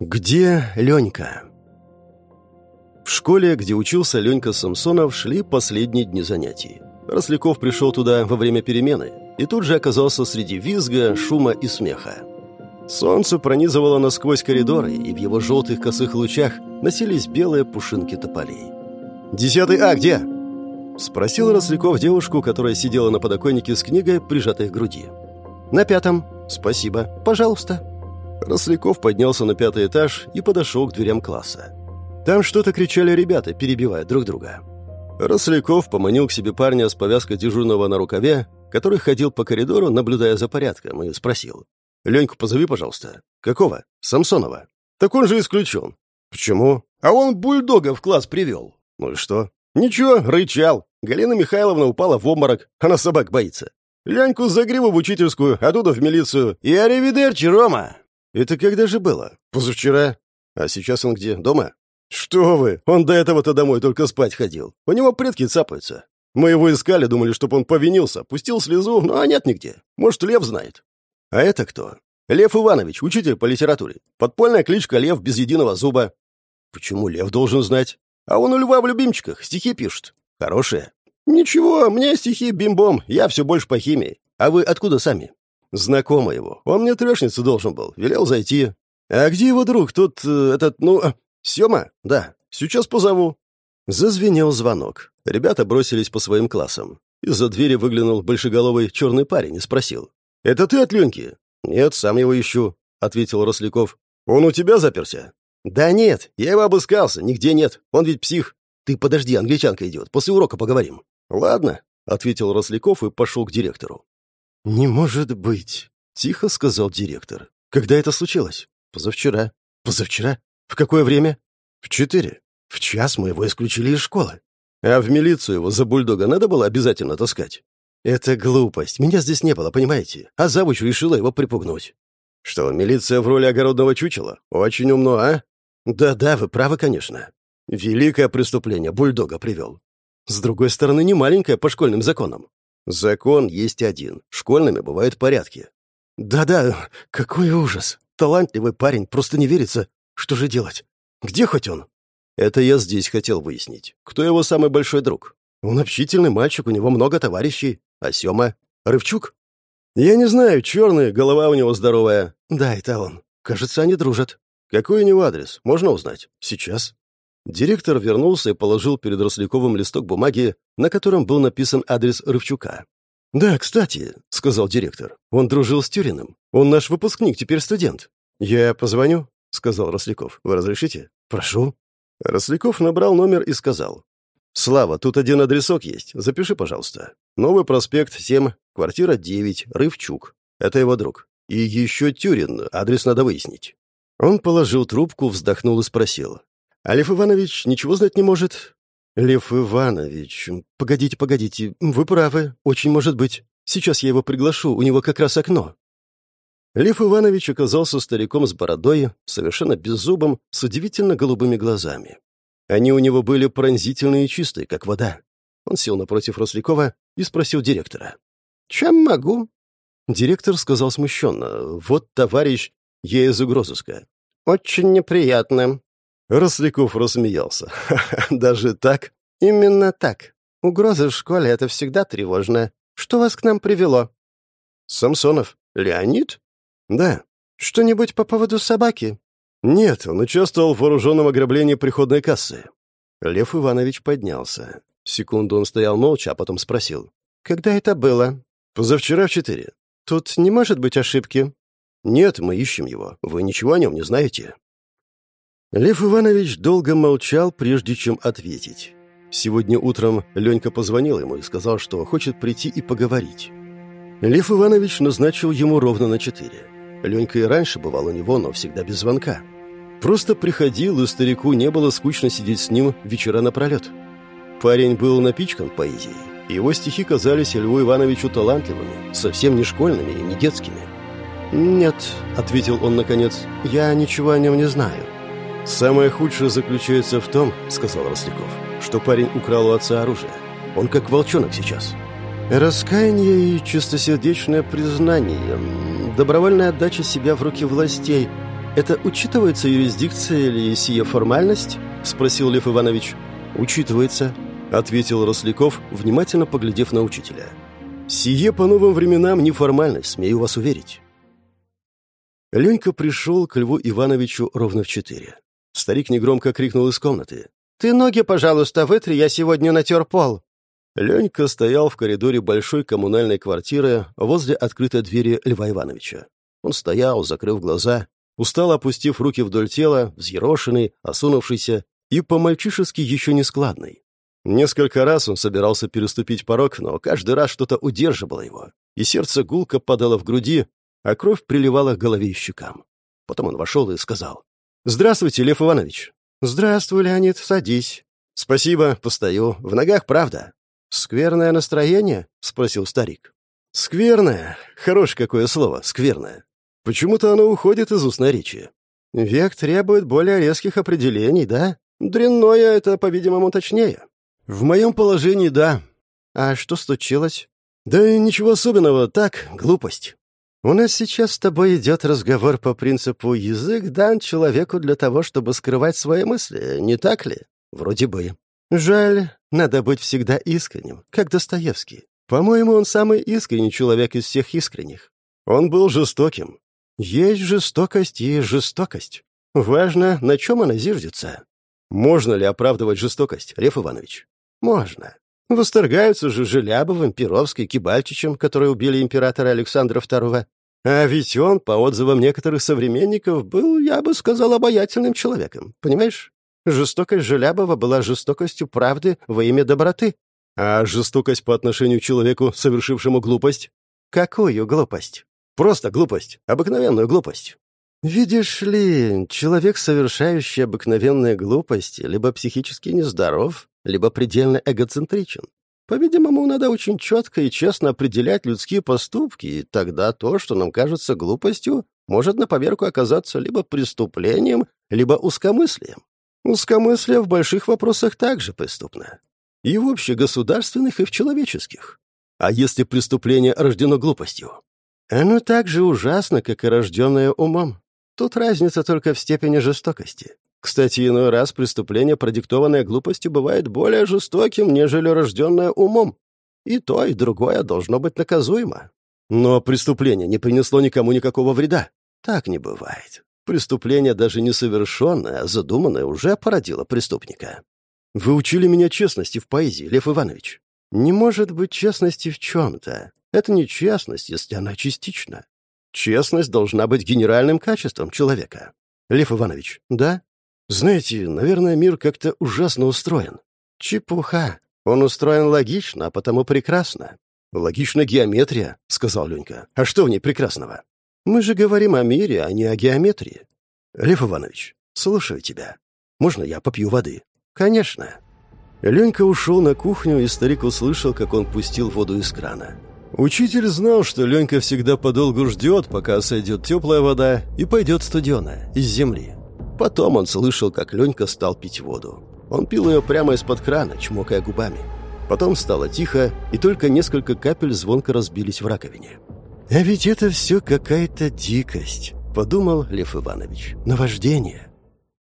Где Ленька? В школе, где учился Ленька Самсонов, шли последние дни занятий. Росляков пришел туда во время перемены и тут же оказался среди визга, шума и смеха. Солнце пронизывало насквозь коридоры, и в его желтых косых лучах носились белые пушинки тополей. «Десятый А где?» — спросил Росляков девушку, которая сидела на подоконнике с книгой, прижатой к груди. «На пятом. Спасибо. Пожалуйста». Росляков поднялся на пятый этаж и подошел к дверям класса. Там что-то кричали ребята, перебивая друг друга. Росляков поманил к себе парня с повязкой дежурного на рукаве, который ходил по коридору, наблюдая за порядком, и спросил. «Леньку позови, пожалуйста». «Какого?» «Самсонова». «Так он же исключен». «Почему?» «А он бульдога в класс привел». «Ну и что?» «Ничего, рычал. Галина Михайловна упала в обморок. Она собак боится. Леньку за гриву в учительскую, оттуда в милицию. И аривидерчи, Рома!» «Это когда же было?» «Позавчера». «А сейчас он где? Дома?» «Что вы! Он до этого-то домой только спать ходил. У него предки цапаются. Мы его искали, думали, чтоб он повинился, пустил слезу, но а нет нигде. Может, Лев знает». «А это кто?» «Лев Иванович, учитель по литературе. Подпольная кличка Лев без единого зуба». «Почему Лев должен знать?» «А он у Льва в любимчиках, стихи пишет. Хорошие». «Ничего, мне стихи бим-бом, я все больше по химии. А вы откуда сами?» Знакомый его. Он мне трешницу должен был. Велел зайти. А где его друг? Тут э, этот, ну... Э, Сема? Да. Сейчас позову. Зазвенел звонок. Ребята бросились по своим классам. Из-за двери выглянул большеголовый черный парень и спросил. «Это ты от Леньки?» «Нет, сам его ищу», — ответил Росляков. «Он у тебя заперся?» «Да нет, я его обыскался, нигде нет. Он ведь псих. Ты подожди, англичанка идет, после урока поговорим». «Ладно», — ответил Росляков и пошел к директору. «Не может быть», — тихо сказал директор. «Когда это случилось?» «Позавчера». «Позавчера? В какое время?» «В четыре. В час мы его исключили из школы. А в милицию его за бульдога надо было обязательно таскать?» «Это глупость. Меня здесь не было, понимаете? А завуч решила его припугнуть». «Что, милиция в роли огородного чучела? Очень умно, а?» «Да-да, вы правы, конечно. Великое преступление бульдога привел. С другой стороны, не маленькое по школьным законам. Закон есть один. Школьными бывают порядки. Да-да, какой ужас. Талантливый парень, просто не верится. Что же делать? Где хоть он? Это я здесь хотел выяснить. Кто его самый большой друг? Он общительный мальчик, у него много товарищей. А Сёма? Рывчук? Я не знаю, черный, голова у него здоровая. Да, это он. Кажется, они дружат. Какой у него адрес? Можно узнать? Сейчас. Директор вернулся и положил перед Росляковым листок бумаги, на котором был написан адрес Рывчука. «Да, кстати», — сказал директор, — «он дружил с Тюриным. Он наш выпускник, теперь студент». «Я позвоню», — сказал Росляков. «Вы разрешите?» «Прошу». Росляков набрал номер и сказал. «Слава, тут один адресок есть. Запиши, пожалуйста. Новый проспект 7, квартира 9, Рывчук. Это его друг. И еще Тюрин, адрес надо выяснить». Он положил трубку, вздохнул и спросил. А Лев Иванович ничего знать не может?» «Лев Иванович, погодите, погодите, вы правы, очень может быть. Сейчас я его приглашу, у него как раз окно». Лев Иванович оказался стариком с бородой, совершенно беззубым, с удивительно голубыми глазами. Они у него были пронзительные и чистые, как вода. Он сел напротив Рослякова и спросил директора. «Чем могу?» Директор сказал смущенно. «Вот, товарищ, я из угрозыска». «Очень неприятно. Росляков рассмеялся. даже так?» «Именно так. Угроза в школе — это всегда тревожно. Что вас к нам привело?» «Самсонов. Леонид?» «Да. Что-нибудь по поводу собаки?» «Нет, он участвовал в вооруженном ограблении приходной кассы». Лев Иванович поднялся. Секунду он стоял молча, а потом спросил. «Когда это было?» «Позавчера в четыре». «Тут не может быть ошибки». «Нет, мы ищем его. Вы ничего о нем не знаете?» Лев Иванович долго молчал, прежде чем ответить. Сегодня утром Ленька позвонил ему и сказал, что хочет прийти и поговорить. Лев Иванович назначил ему ровно на четыре. Ленька и раньше бывал у него, но всегда без звонка. Просто приходил, и старику не было скучно сидеть с ним вечера напролет. Парень был напичкан поэзией. Его стихи казались Льву Ивановичу талантливыми, совсем не школьными и не детскими. «Нет», — ответил он наконец, — «я ничего о нем не знаю». «Самое худшее заключается в том, — сказал Росляков, — что парень украл у отца оружие. Он как волчонок сейчас. Раскаяние и чистосердечное признание, добровольная отдача себя в руки властей. это учитывается юрисдикция или сия формальность?» — спросил Лев Иванович. «Учитывается», — ответил Росляков, внимательно поглядев на учителя. «Сие по новым временам не формальность, смею вас уверить». Ленька пришел к Льву Ивановичу ровно в четыре. Старик негромко крикнул из комнаты. «Ты ноги, пожалуйста, вытри, я сегодня натер пол». Ленька стоял в коридоре большой коммунальной квартиры возле открытой двери Льва Ивановича. Он стоял, закрыв глаза, устало опустив руки вдоль тела, взъерошенный, осунувшийся и по-мальчишески еще не складный. Несколько раз он собирался переступить порог, но каждый раз что-то удерживало его, и сердце гулко падало в груди, а кровь приливала к голове и щекам. Потом он вошел и сказал. «Здравствуйте, Лев Иванович». «Здравствуй, Леонид, садись». «Спасибо, постою. В ногах правда». «Скверное настроение?» — спросил старик. «Скверное? Хорошее какое слово, скверное. Почему-то оно уходит из устной речи. Век требует более резких определений, да? Дрянное — это, по-видимому, точнее. В моем положении — да. А что случилось? Да ничего особенного, так, глупость. У нас сейчас с тобой идет разговор по принципу «язык дан человеку для того, чтобы скрывать свои мысли», не так ли? Вроде бы. Жаль, надо быть всегда искренним, как Достоевский. По-моему, он самый искренний человек из всех искренних. Он был жестоким. Есть жестокость и жестокость. Важно, на чем она зиждется. Можно ли оправдывать жестокость, Лев Иванович? Можно. Восторгаются же Желябовым, Перовской, Кибальчичем, которые убили императора Александра II. А ведь он, по отзывам некоторых современников, был, я бы сказал, обаятельным человеком. Понимаешь? Жестокость Желябова была жестокостью правды во имя доброты. А жестокость по отношению к человеку, совершившему глупость? Какую глупость? Просто глупость. Обыкновенную глупость. Видишь ли, человек, совершающий обыкновенные глупости, либо психически нездоров, либо предельно эгоцентричен. По-видимому, надо очень четко и честно определять людские поступки, и тогда то, что нам кажется глупостью, может на поверку оказаться либо преступлением, либо узкомыслием. Узкомыслие в больших вопросах также преступно. И в общегосударственных, и в человеческих. А если преступление рождено глупостью? Оно так же ужасно, как и рожденное умом. Тут разница только в степени жестокости. Кстати, иной раз преступление, продиктованное глупостью, бывает более жестоким, нежели рожденное умом. И то, и другое должно быть наказуемо. Но преступление не принесло никому никакого вреда. Так не бывает. Преступление даже не совершенное, а задуманное уже породило преступника. Вы учили меня честности в поэзии, Лев Иванович. Не может быть честности в чем-то. Это не честность, если она частична. Честность должна быть генеральным качеством человека. Лев Иванович, да? Знаете, наверное, мир как-то ужасно устроен. Чепуха. Он устроен логично, а потому прекрасно. Логична геометрия, сказал Ленька. А что в ней прекрасного? Мы же говорим о мире, а не о геометрии. Лев Иванович, слушаю тебя. Можно я попью воды? Конечно. Ленька ушел на кухню, и старик услышал, как он пустил воду из крана. Учитель знал, что Ленька всегда подолгу ждет, пока сойдет теплая вода и пойдет студеная, из земли. Потом он слышал, как Ленька стал пить воду. Он пил ее прямо из-под крана, чмокая губами. Потом стало тихо, и только несколько капель звонко разбились в раковине. «А ведь это все какая-то дикость», — подумал Лев Иванович. «Наваждение».